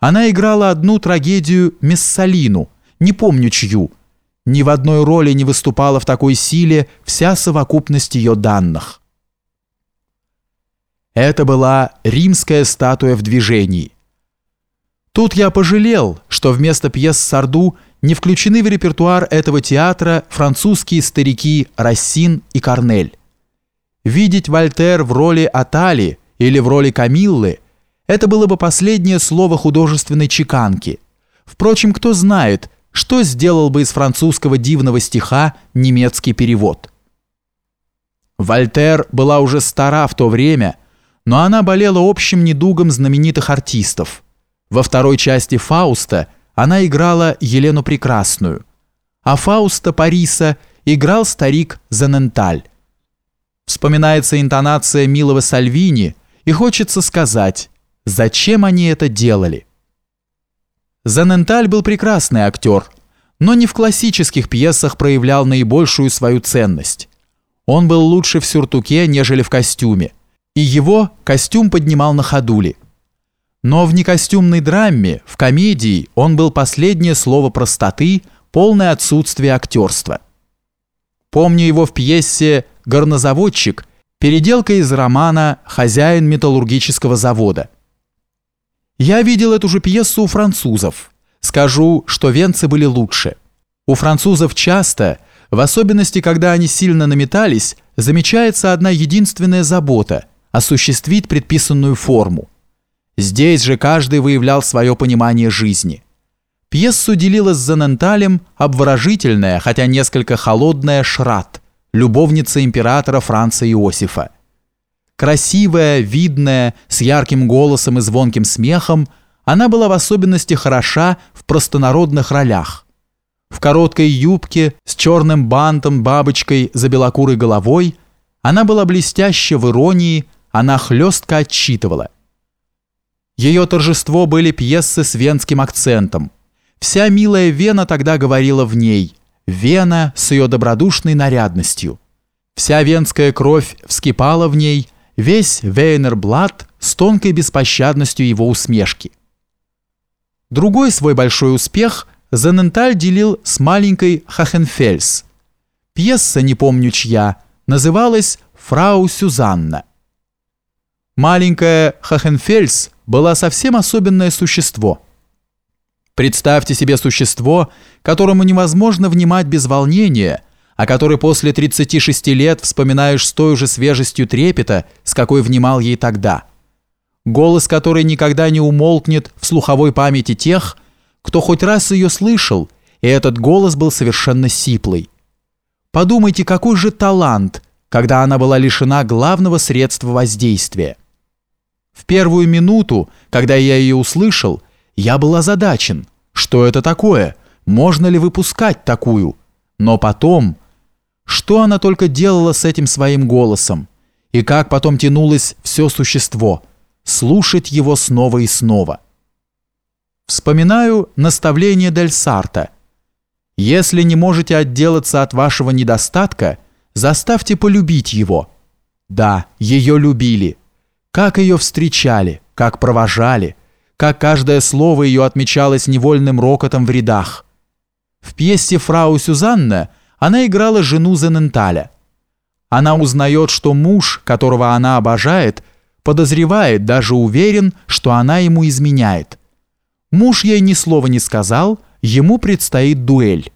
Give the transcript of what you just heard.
Она играла одну трагедию Мессалину, не помню чью. Ни в одной роли не выступала в такой силе вся совокупность ее данных. Это была римская статуя в движении. Тут я пожалел, что вместо пьес Сарду не включены в репертуар этого театра французские старики Рассин и Корнель. Видеть Вольтер в роли Атали или в роли Камиллы – это было бы последнее слово художественной чеканки. Впрочем, кто знает, что сделал бы из французского дивного стиха немецкий перевод. Вольтер была уже стара в то время, но она болела общим недугом знаменитых артистов. Во второй части «Фауста» она играла Елену Прекрасную, а Фауста Париса играл старик Заненталь. Вспоминается интонация милого Сальвини, и хочется сказать Зачем они это делали? Заненталь был прекрасный актер, но не в классических пьесах проявлял наибольшую свою ценность. Он был лучше в сюртуке, нежели в костюме, и его костюм поднимал на ходули. Но в некостюмной драме, в комедии, он был последнее слово простоты, полное отсутствие актерства. Помню его в пьесе «Горнозаводчик», переделка из романа «Хозяин металлургического завода». Я видел эту же пьесу у французов. Скажу, что венцы были лучше. У французов часто, в особенности, когда они сильно наметались, замечается одна единственная забота – осуществить предписанную форму. Здесь же каждый выявлял свое понимание жизни. Пьесу делила с Заненталем обворожительная, хотя несколько холодная Шрат, любовница императора Франца Иосифа. Красивая, видная, с ярким голосом и звонким смехом, она была в особенности хороша в простонародных ролях. В короткой юбке, с черным бантом, бабочкой за белокурой головой, она была блестяща в иронии, она хлестко отчитывала. Ее торжество были пьесы с венским акцентом. Вся милая Вена тогда говорила в ней, Вена с ее добродушной нарядностью. Вся венская кровь вскипала в ней – весь Вейнерблат с тонкой беспощадностью его усмешки. Другой свой большой успех Зененталь делил с маленькой Хахенфельс. Пьеса, не помню чья, называлась «Фрау Сюзанна». Маленькая Хахенфельс была совсем особенное существо. Представьте себе существо, которому невозможно внимать без волнения – о которой после 36 лет вспоминаешь с той же свежестью трепета, с какой внимал ей тогда. Голос, который никогда не умолкнет в слуховой памяти тех, кто хоть раз ее слышал, и этот голос был совершенно сиплый. Подумайте, какой же талант, когда она была лишена главного средства воздействия. В первую минуту, когда я ее услышал, я был озадачен. Что это такое? Можно ли выпускать такую? Но потом, что она только делала с этим своим голосом, и как потом тянулось все существо, слушать его снова и снова. Вспоминаю наставление Дель Сарта. «Если не можете отделаться от вашего недостатка, заставьте полюбить его». Да, ее любили. Как ее встречали, как провожали, как каждое слово ее отмечалось невольным рокотом в рядах. В пьесе «Фрау Сюзанна» она играла жену Зененталя. Она узнает, что муж, которого она обожает, подозревает, даже уверен, что она ему изменяет. Муж ей ни слова не сказал, ему предстоит дуэль.